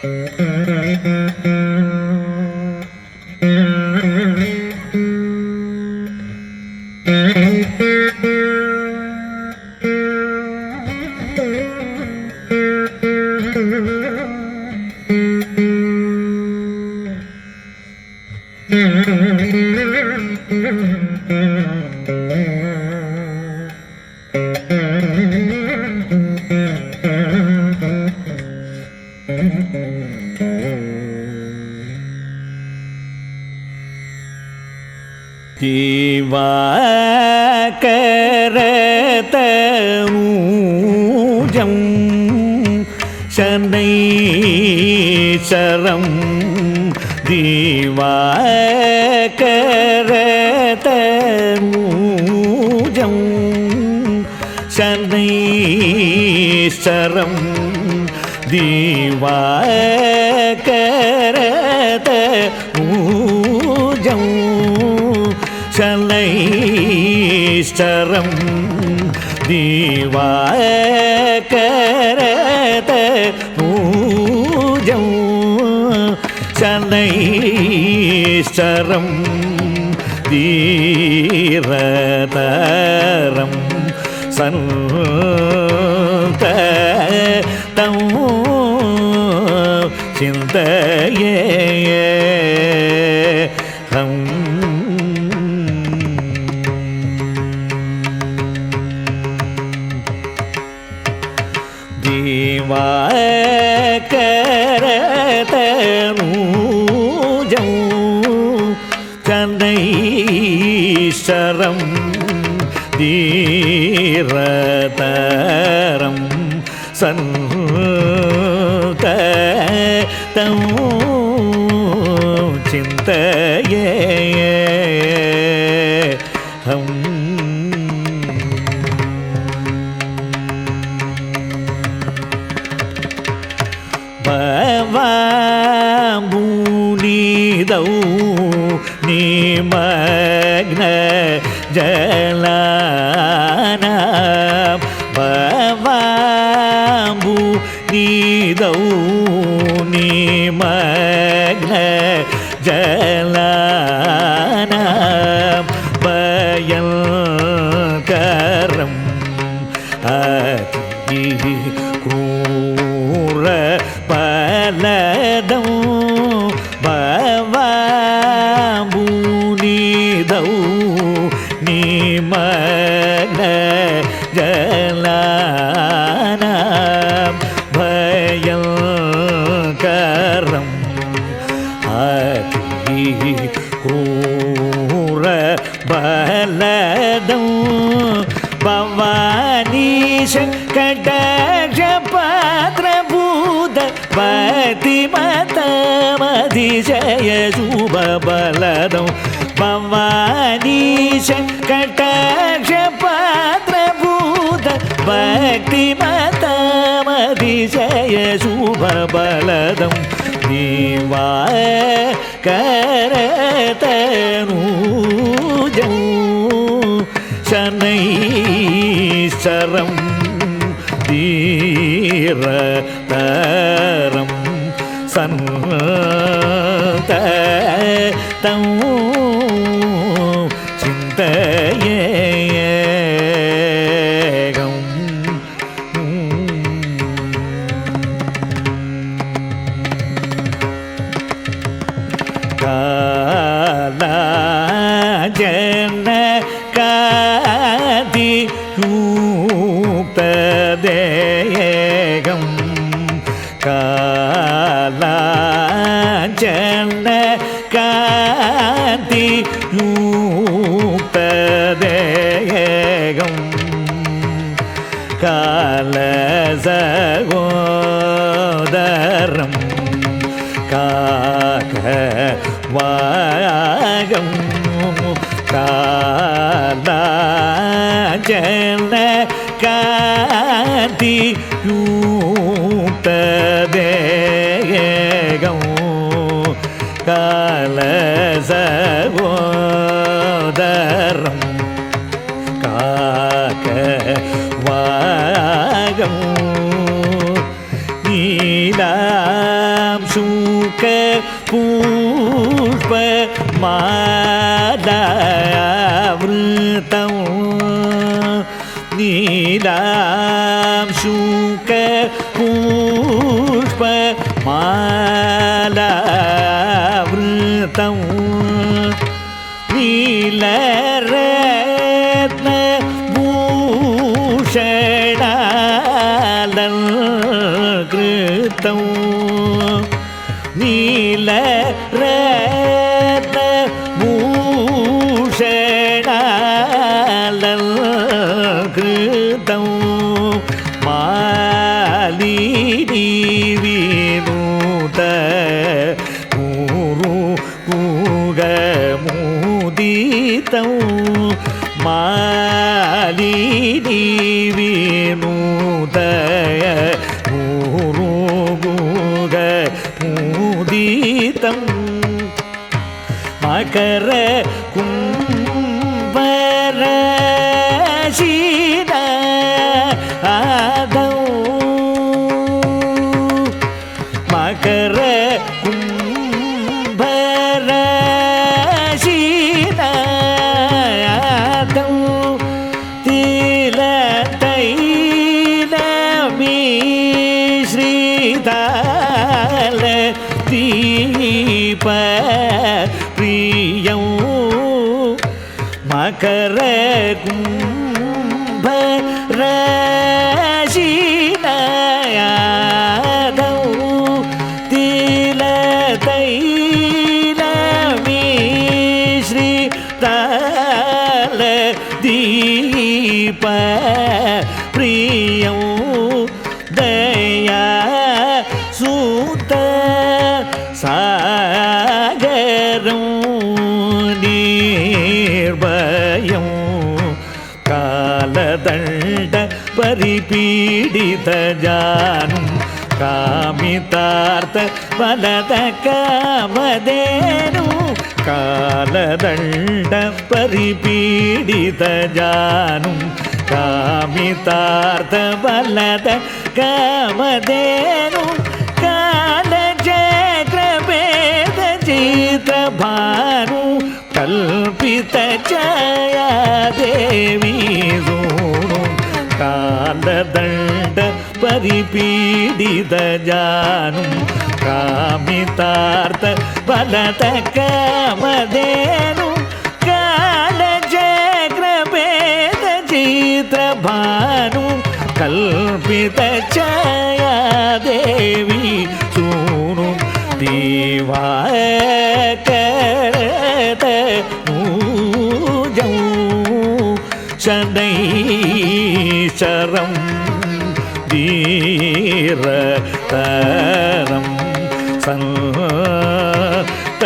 Mm-hmm. जीवा करतनूजं शनैशरं जीवा करतनूजं शनैशरम् சரம் தீவாக்கரதூஜம் சலைஸ்டரம் தீவாக்கரத ஊஜம் சலைஸ்டரம் தீரதரம் சந்த சித்தம் சிந்தையே. ஹம். தீவாக்கரதூஜம் தன்னை சரம் தீரதரம். ಸಂತವು ಚಿಂತೆಯೇ ಹಂ ಬೂನಿದೌ ನಿಮಗ್ನ ಜಲಾ நீதௌ நிமக்ன ஜலான பயங்கரம் அதி கூற क्तिमतमति भवानीश कटाक्षपात्रभूत बलदं। पवनि करतनूजौ शनैश्चरं दी തരം സൻ തൗ காதி ூப்ததேகம் காலசகோதரம் காக வாகம் காலாஜன காதி யூ காக்க வாகம் நீலாம் சூக்க புஷ்ப மாலாவிருத்தம் நீலாம் சூக்க புஷ்ப மாலா குகமுதித்தம் மாலினி வினூதய குரு குகமுதித்தம் மகர கும்பரசீன ஆதம் மகர கும்பரசீன பிரியம் மகர கும்ப ரசினயாதம் தில தைலமீ ஸ்ரீ தால தீப हृदयं कालदण्डपरिपीडितजानुं कामितार्थफलदकामधेनु कालदण्डपरिपीडितजानुं जीत भानु कल्पित जया देवी कालदंड परिपीडित जानु कामितार्थ बल तक मदेनु काल जग्र वेद जीत भानु कल्पित छया देवी सुनु दीवा क அர்ச்சனை சரம் வீர தரம் சந்த